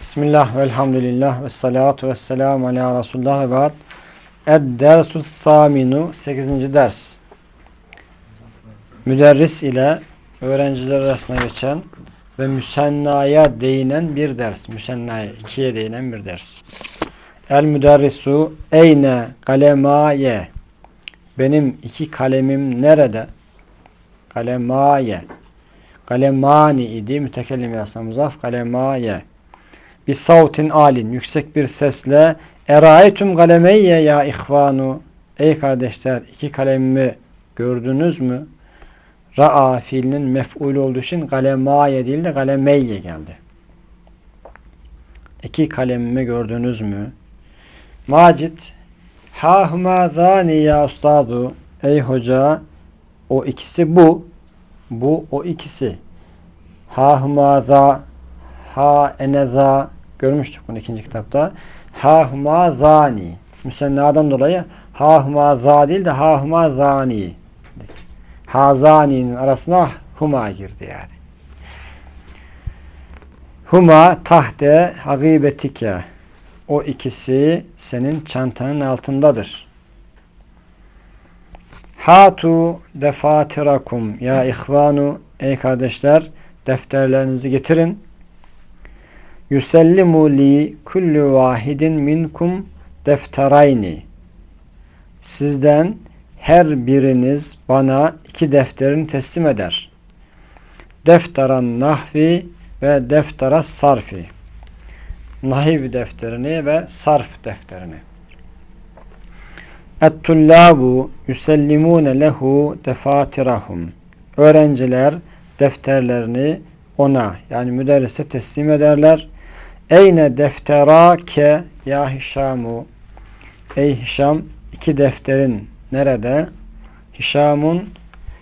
Bismillah ve elhamdülillah ve salatu ve selamu ala Resulullah ve ba'd. Ed-dersu saminu 8. ders. Müderris ile öğrenciler arasında geçen ve müsennaya değinen bir ders. Müsennaya, ikiye değinen bir ders. El müderrisu eyne kalemaye benim iki kalemim nerede? Kalemaye. Kalemani idi. Mütekellim yasna muzaf. Kalemaye. Bir savtin alin. Yüksek bir sesle Eraeytum kalemeyye ya ihvanu. Ey kardeşler iki kalemimi gördünüz mü? Ra'a fiilinin mef'ul olduğu için kalemaye değil de kalemeyye geldi. İki kalemimi gördünüz mü? Macit Ha huma zani ya ustadu. Ey hoca o ikisi bu. Bu o ikisi. Ha huma za ha eneza görmüştük bunu ikinci kitapta. Ha huma zani. Müsennadan dolayı ha huma za değil de ha huma zani. Ha zani'nin arasına huma girdi yani. Huma tahte hagibetike. O ikisi senin çantanın altındadır. Hatu defatirakum ya ihvanu ey kardeşler defterlerinizi getirin. Yusellimu li kullu vahidin minkum defterayni. Sizden her biriniz bana iki defterini teslim eder. Defteran nahvi ve deftera sarfi. Nahiv defterini ve sarf defterini. Et-tullabu yusellimune lehu defatirahum. Öğrenciler defterlerini ona yani müderrise teslim ederler. Eyne defterake ya Hişamu. Ey Hişam iki defterin nerede? Hişamun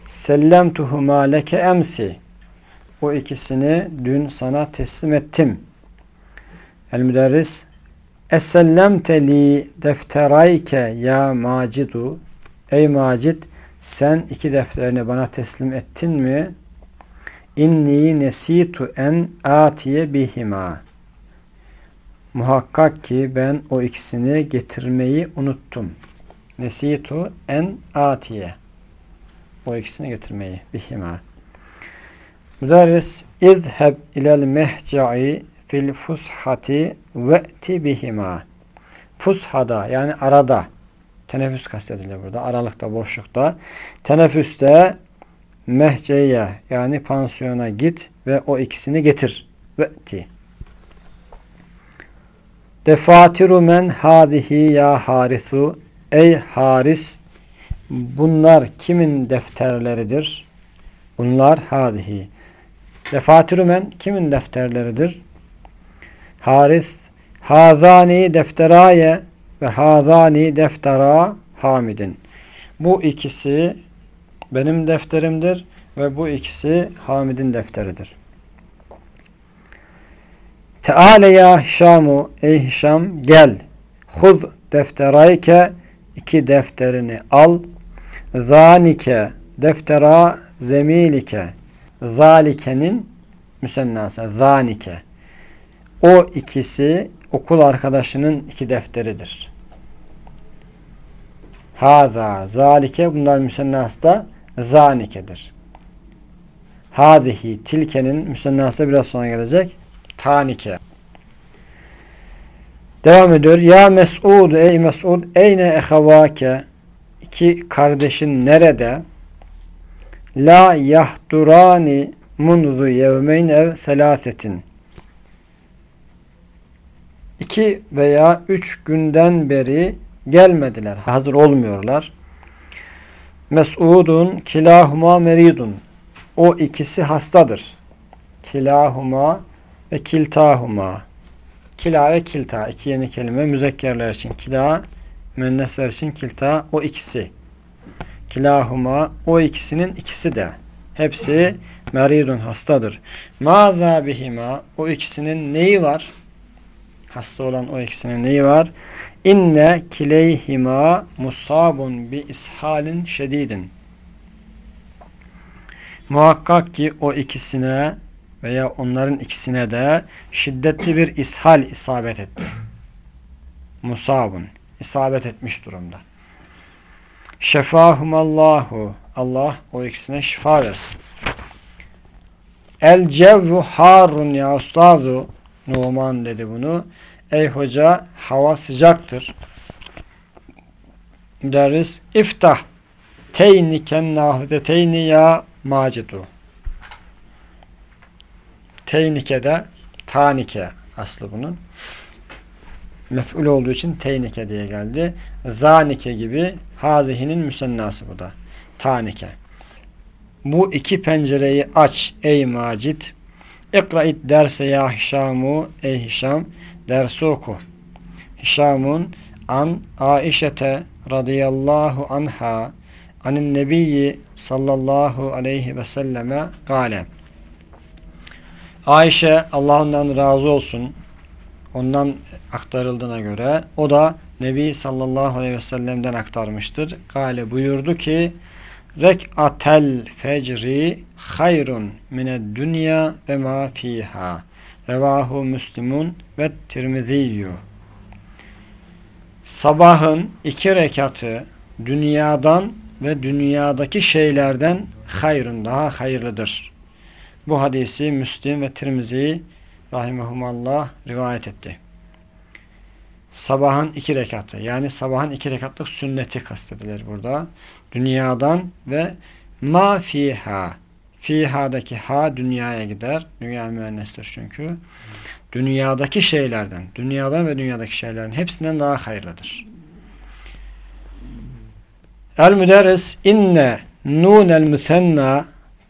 sellemtuhuma leke emsi. O ikisini dün sana teslim ettim. El müderris Essellemte li defterayke ya Macidu Ey Macid sen iki defterini bana teslim ettin mi? İnni nesitu en atiye bihima Muhakkak ki ben o ikisini getirmeyi unuttum. Nesitu en atiye O ikisini getirmeyi bihima Müderris izheb ilel mehca'i fil fushati ve'ti bihima. Fushada yani arada teneffüs kastediliyor burada. Aralıkta, boşlukta. Teneffüste mehceye yani pansiyona git ve o ikisini getir. Ve'ti. Defatiru men hadihi ya harisu. Ey haris bunlar kimin defterleridir? Bunlar hadihi. Defatiru men kimin defterleridir? Haris Hazani defteraye ve hazani deftera Hamidin. Bu ikisi benim defterimdir ve bu ikisi Hamid'in defteridir. Teale ya Hişamu ey Hişam gel. Huz defterayke iki defterini al. Zanike deftera zemilike zalikenin müsennası zanike o ikisi okul arkadaşının iki defteridir. Haza, zalike bunlar müsennası da zanikedir. Hadihi, tilkenin müsennası biraz sonra gelecek. Tanike. Devam ediyor. Ya Mes'ud, ey Mes'ud, eyne ehavake iki kardeşin nerede? La yahdurani munzu yevmeyn ev selasetin iki veya üç günden beri gelmediler. Hazır olmuyorlar. Mes'udun kilahuma meridun. O ikisi hastadır. Kilahuma ve kiltahuma. Kila ve kilta. iki yeni kelime müzekkerler için. Kila, müennesler için kilta. O ikisi. Kilahuma. O ikisinin ikisi de. Hepsi meridun hastadır. Maza bihima. O ikisinin neyi var? Hasta olan o ikisinin neyi var? İnne kileyhima musabun bi ishalin şedidin. Muhakkak ki o ikisine veya onların ikisine de şiddetli bir ishal isabet etti. Musabun. isabet etmiş durumda. Şefahumallahu. Allah o ikisine şifa versin. El cevru harun ya ustazu. Numan dedi bunu. Ey hoca hava sıcaktır. Müderris iftah teyniken nahvedeteyni ya macidu. Teynike de tanike aslı bunun. Mef'ul olduğu için teynike diye geldi. Zanike gibi hazihinin müsennası bu da. Tanike. Bu iki pencereyi aç ey macit. İkra'it derse ya Hişamu ey Hişam dersi oku. Hişamun an Aişete radıyallahu anha anin nebiyyi sallallahu aleyhi ve selleme gale. Ayşe Allah ondan razı olsun. Ondan aktarıldığına göre o da Nebi sallallahu aleyhi ve sellem'den aktarmıştır. Gale buyurdu ki Rek'atel fecri hayrun mined dünya ve ma fiha. Revahu Müslimun ve Tirmiziyyü. Sabahın iki rekatı dünyadan ve dünyadaki şeylerden hayrun daha hayırlıdır. Bu hadisi Müslim ve Tirmizi rahimehumallah rivayet etti. Sabahın iki rekatı yani sabahın iki rekatlık sünneti kastedilir burada. Dünyadan ve ma fiha fiha'daki ha dünyaya gider. Dünya müennestir çünkü. Dünyadaki şeylerden, dünyadan ve dünyadaki şeylerin hepsinden daha hayırlıdır. El müderris inne nunel müsenna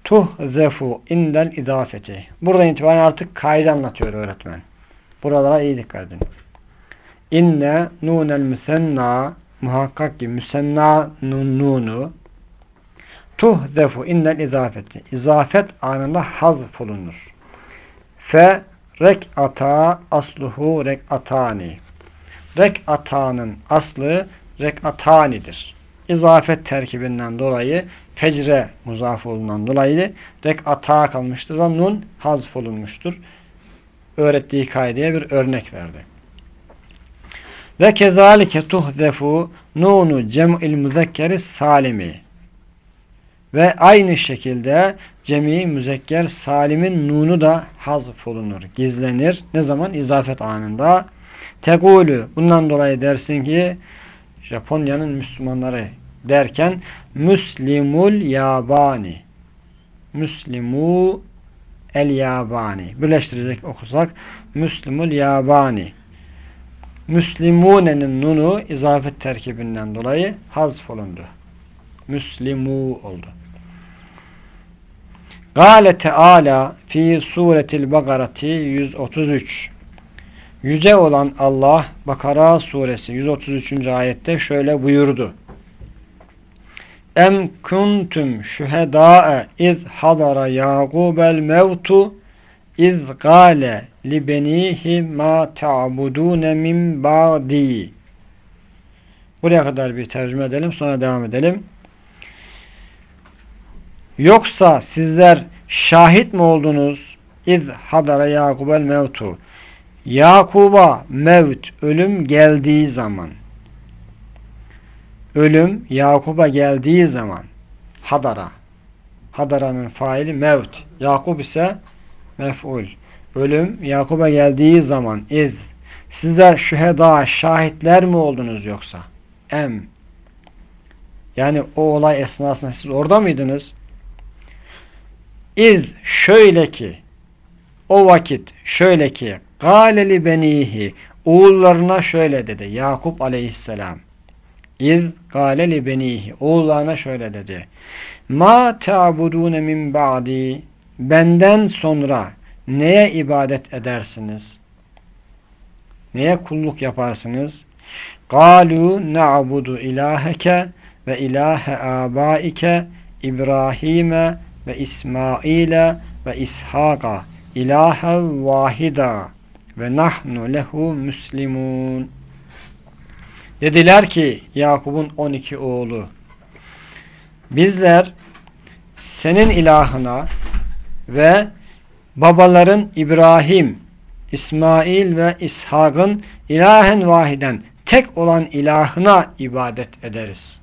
tuhzefu indel idafeti. Buradan itibaren artık kaydı anlatıyor öğretmen. Buralara iyi dikkat edin. İnne nunel müsenna muhakkak ki müsenna nunu tuhzefu indel izafeti. İzafet anında hazf olunur. Fe rek'ata asluhu rek'atani. Rek'atanın aslı rek'atanidir izafet terkibinden dolayı fecre muzaf olduğundan dolayı rek'ata kalmıştır ve nun hazf olunmuştur. Öğrettiği kaideye bir örnek verdi. Ve kezalike tuhzefu nunu cem'il müzekkeri salimi ve aynı şekilde cemi müzekker salimin nunu da hazf olunur, gizlenir. Ne zaman? İzafet anında. Tegulü. Bundan dolayı dersin ki Japonya'nın Müslümanları derken Müslimul Yabani Müslimu El Yabani birleştirecek okusak Müslimul Yabani Müslimune'nin nunu izafet terkibinden dolayı hazf olundu. Müslimu oldu. Gale Teala fi suretil Bakarati 133 Yüce olan Allah Bakara suresi 133. ayette şöyle buyurdu. Em kuntum şühedâe iz hadara Yâgûbel mevtu iz gâle li benihi ma ta'budûne min ba'di Buraya kadar bir tercüme edelim sonra devam edelim. Yoksa sizler şahit mi oldunuz? İz hadara Yakubel mevtu. Yakub'a mevt, ölüm geldiği zaman ölüm Yakub'a geldiği zaman Hadara Hadara'nın faili mevt. Yakub ise mef'ul. Ölüm Yakub'a geldiği zaman iz sizler şüheda şahitler mi oldunuz yoksa? Em yani o olay esnasında siz orada mıydınız? İz şöyle ki o vakit şöyle ki galeli benihi oğullarına şöyle dedi Yakup aleyhisselam İz gâle li benihi. Oğullarına şöyle dedi. Ma ta'budune min ba'di. Benden sonra neye ibadet edersiniz? Neye kulluk yaparsınız? Galu na'budu ilaheke ve ilahe abaike İbrahim'e ve İsmail'e ve İshak'a ilahe vahida ve nahnu lehu müslimun. Dediler ki Yakup'un 12 oğlu bizler senin ilahına ve babaların İbrahim, İsmail ve İshak'ın ilahen vahiden tek olan ilahına ibadet ederiz.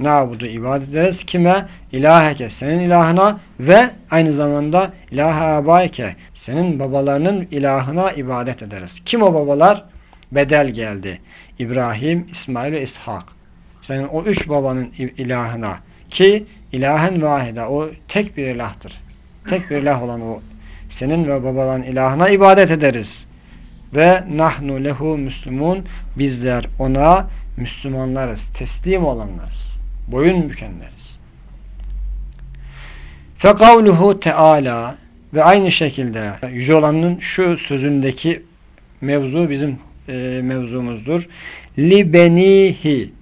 Nabudu ibadet ederiz. Kime? İlaheke senin ilahına ve aynı zamanda ilahe abayke senin babalarının ilahına ibadet ederiz. Kim o babalar? Bedel geldi. İbrahim, İsmail ve İshak. Senin o üç babanın ilahına ki ilahen vahide o tek bir ilahtır. Tek bir ilah olan o senin ve babaların ilahına ibadet ederiz. Ve nahnu lehu müslümun bizler ona Müslümanlarız, teslim olanlarız. Boyun bükenleriz. Fekavluhu Teala ve aynı şekilde Yüce Olan'ın şu sözündeki mevzu bizim e, mevzumuzdur. Li benihi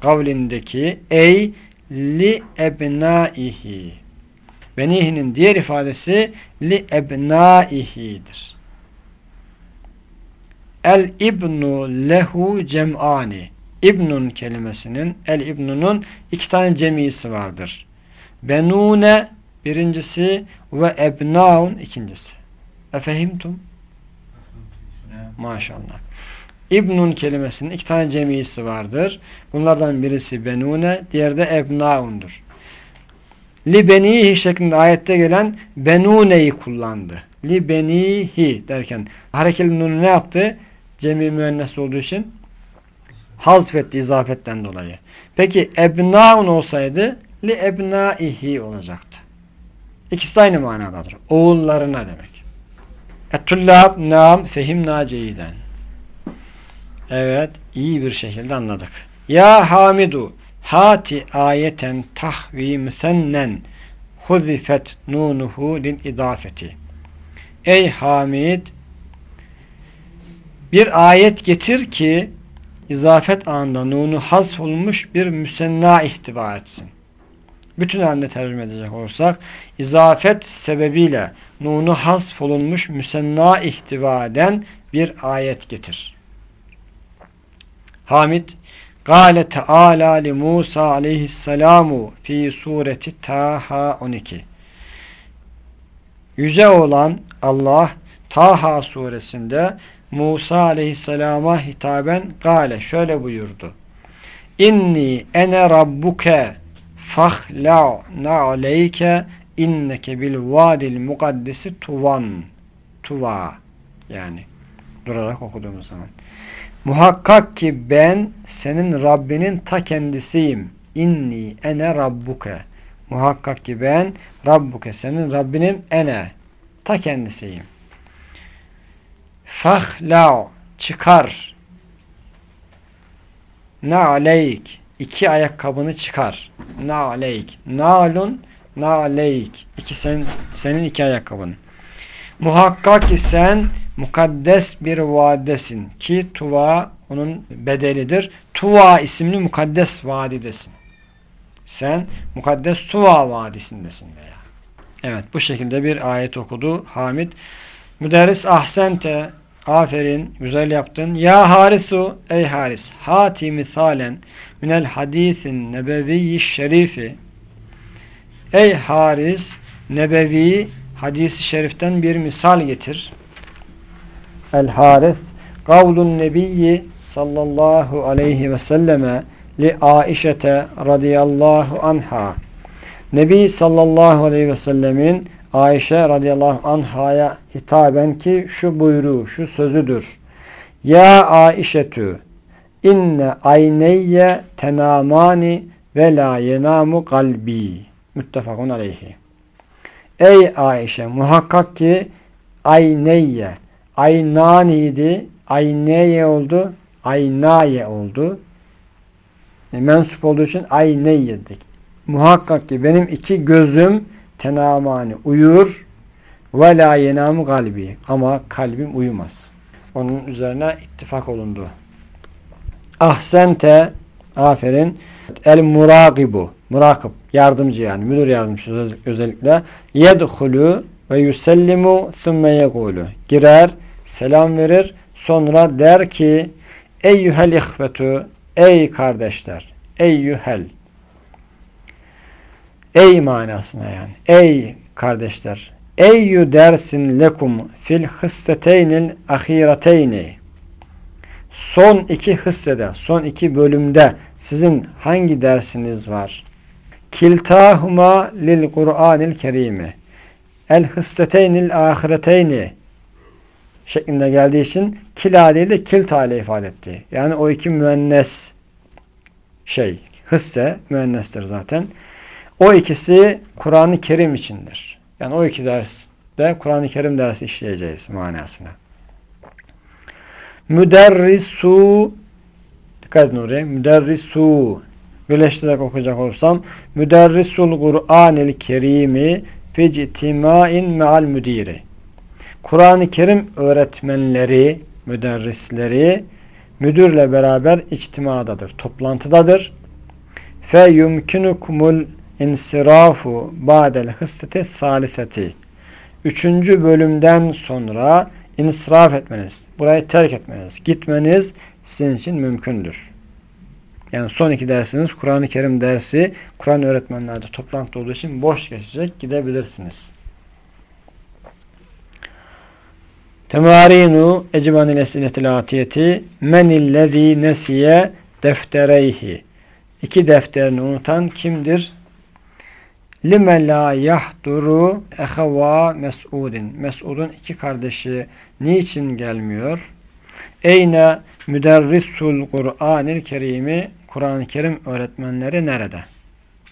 kavlindeki ey li ebnaihi benihinin diğer ifadesi li ebnaihidir. El ibnu lehu cem'ani İbnun kelimesinin el ibnunun iki tane cemisi vardır. Benune birincisi ve ebnaun ikincisi. Efehimtum? Maşallah. İbnun kelimesinin iki tane cemisi vardır. Bunlardan birisi benune, diğeri de ebnaundur. Li benihi şeklinde ayette gelen benuneyi kullandı. Li benihi derken harekeli nunu ne yaptı? Cemi müennes olduğu için hazfetti izafetten dolayı. Peki ebnaun olsaydı li ebnaihi olacaktı. İkisi aynı manadadır. Oğullarına demek. Ettullab nam fehimna ceyden. Evet, iyi bir şekilde anladık. Ya Hamidu hati ayeten tahvi müsennen huzifet nunuhu lil idafeti. Ey Hamid bir ayet getir ki izafet anında nunu hasf olmuş bir müsenna ihtiva etsin. Bütün halinde tercüme edecek olursak izafet sebebiyle nunu hasf olunmuş müsenna ihtiva eden bir ayet getir. Hamid Gale Teala li Musa aleyhisselamu fi sureti Taha 12 Yüce olan Allah Taha suresinde Musa aleyhisselama hitaben gale şöyle buyurdu. İnni ene rabbuke fahla na'aleyke inneke bil vadil mukaddesi tuvan. Tuva yani durarak okuduğumuz zaman. Muhakkak ki ben senin Rabbinin ta kendisiyim. İnni ene rabbuke. Muhakkak ki ben rabbuke senin Rabbinin ene ta kendisiyim Fahla çıkar. Na'leyk iki ayakkabını çıkar. Na'leyk. Na'lun na'leyk. İki sen, senin iki ayakkabın. Muhakkak ki sen mukaddes bir vadidesin ki Tuva onun bedelidir. Tuva isimli mukaddes vadidesin. Sen mukaddes Tuva vadisindesin veya. Evet bu şekilde bir ayet okudu Hamid. Müderris ahsente aferin güzel yaptın. Ya harisu ey haris hati misalen minel hadisin nebeviyyi şerifi Ey haris nebevi hadisi şeriften bir misal getir. El haris kavlun nebiyyi sallallahu aleyhi ve selleme li Aişete radıyallahu anha Nebi sallallahu aleyhi ve sellemin Ayşe radıyallahu anhaya hitaben ki şu buyruğu, şu sözüdür. Ya Aişetü inne ayneyye tenamani ve la yenamu kalbi. Müttefakun aleyhi. Ey Ayşe muhakkak ki ayneyye aynaniydi ayneye oldu aynaye oldu. E, mensup olduğu için ayneyye dedik. Muhakkak ki benim iki gözüm tenamani uyur ve la yenamu kalbi. Ama kalbim uyumaz. Onun üzerine ittifak olundu. Ahsente aferin. El murakibu murakip yardımcı yani müdür yardımcısı özellikle. Yedhulu ve yusellimu thumme yekulu. Girer selam verir sonra der ki eyyuhel ihvetu ey kardeşler eyyuhel Ey manasına yani. Ey kardeşler. Eyyü dersin lekum fil hısseteynil ahireteyni Son iki hissede, son iki bölümde sizin hangi dersiniz var? Kiltahuma lil Kur'anil kerimi El hısseteynil ahireteyni şeklinde geldiği için kila değil de kilta ile ifade etti. Yani o iki müennes şey, hisse müennestir zaten. O ikisi Kur'an-ı Kerim içindir. Yani o iki derste Kur'an-ı Kerim dersi işleyeceğiz manasına. Müderrisu dikkat edin oraya. Müderrisu birleştirerek okuyacak olursam Müderrisul Kur'anil Kerimi fictimain me'al müdiri Kur'an-ı Kerim öğretmenleri, müderrisleri müdürle beraber içtimadadır, toplantıdadır. Fe yumkinukumul insirafu ba'del hısseti saliseti. Üçüncü bölümden sonra insiraf etmeniz, burayı terk etmeniz, gitmeniz sizin için mümkündür. Yani son iki dersiniz Kur'an-ı Kerim dersi, Kur'an öğretmenlerde toplantı olduğu için boş geçecek, gidebilirsiniz. Temarinu ecbanil esinetil atiyeti menillezî nesiye deftereyhi İki defterini unutan kimdir? Lime la yahduru eheva mes'udin. Mes'udun iki kardeşi niçin gelmiyor? Eyne müderrisul Kur'anil Kerimi Kur'an-ı Kerim öğretmenleri nerede?